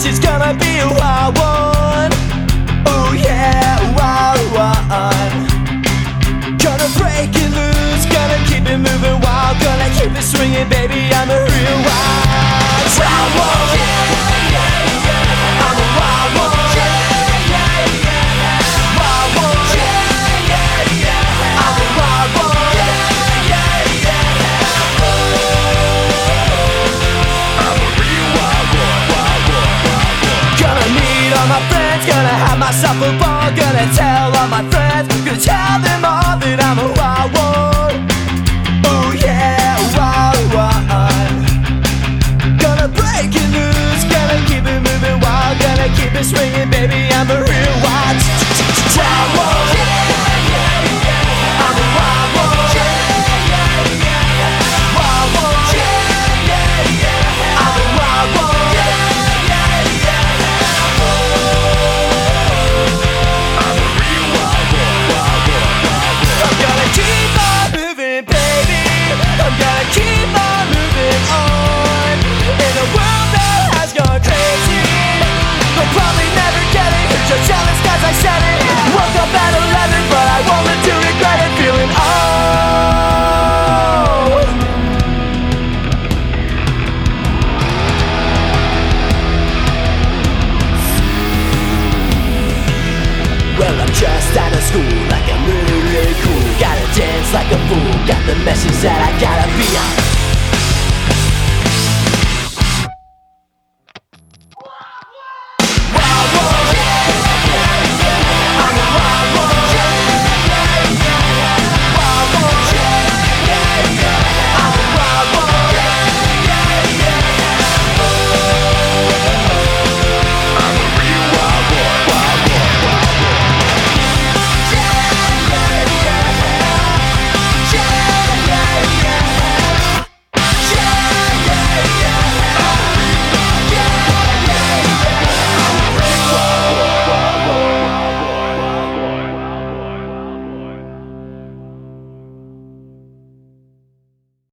Guess it's gonna be a wild one. Oh yeah, wild one. Gonna break it loose, gonna keep it moving wild, gonna keep it swinging, baby. I'm a real wild, myself a ball, gonna tell all my friends, school, like I'm really, really cool. Gotta dance like a fool, got the message that I gotta be